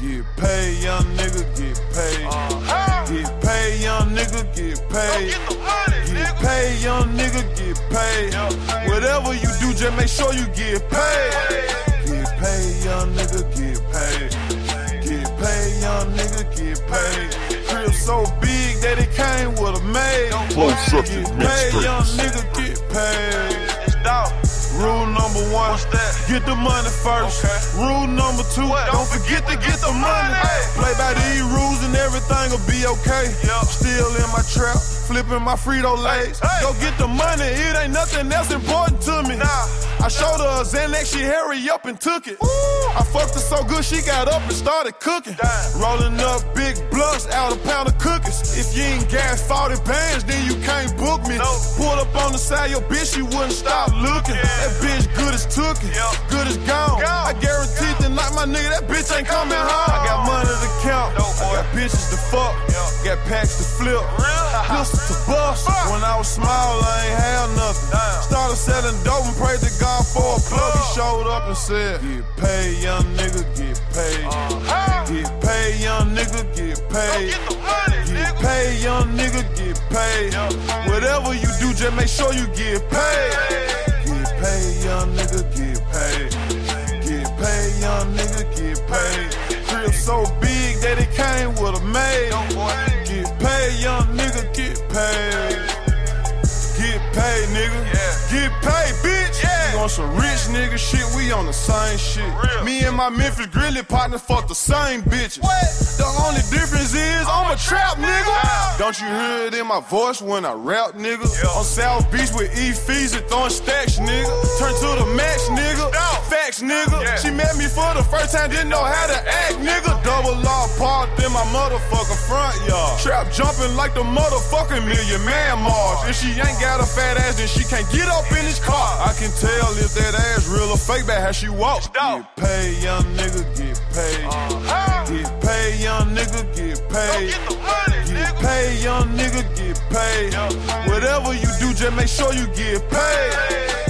Get paid, young nigga, get paid. Get paid, young nigga, get paid. Get, paid, young nigga, get paid. Whatever you do, just make sure you get paid. Get paid, young nigga, get paid. Get paid, young nigga, get paid. Trip so big that it came with a maid. Get paid, young nigga, get paid. Rule number one. What's that? Get the money first. Okay. Rule number two, What? don't forget to get the money. money. Play by these rules and everything will be okay. Yup. Still in my trap, flipping my Frito Lays. Hey. Go get the money, it ain't nothing else important to me. Nah. I showed her a Xanax, she hurry up and took it. I fucked her so good, she got up and started cooking. Damn. Rolling up big blunts out a pound of cookies. If you ain't gas 40 bands, then you can't book me. No. Pulled up on the side, your bitch, she wouldn't stop looking. Yeah. That bitch as tookie, Yup. good as gone. I guarantee tonight, my nigga, that bitch ain't coming home. I got money to count, boy. I got bitches to fuck, Yup. got packs to flip, Real? pistol to bust. Fuck. When I was small, I ain't had nothing. Damn. Started selling dope and prayed to God for a plug. He showed up and said, Get paid, young nigga, get paid. Uh-huh. Get paid, young nigga, get paid. Get the money, Get nigga. paid, young nigga, get paid. Whatever you do, just make sure you get paid. Paid, young nigga, get paid. Get paid, young nigga, on some rich nigga shit, we on the same shit. Me and my Memphis Grizzly partner fuck the same bitches. What? The only difference is I'm a trap nigga. Wow. Don't you hear it in my voice when I rap, nigga? Yeah. On South Beach with E Fees and throwing stacks, nigga. Turn to the max, nigga. No. Facts, nigga. Met me for the first time, didn't know how to act, nigga. Double law parked in my motherfucking front yard. Trap jumping like the motherfucking million man March. If she ain't got a fat ass, then she can't get up in this car. I can tell if that ass real or fake by how she walks. Get paid, young nigga, get paid. Uh-huh. Get paid, young nigga, get paid. Get the money, Get paid, young nigga, get paid. Whatever you do, just make sure you. Get paid,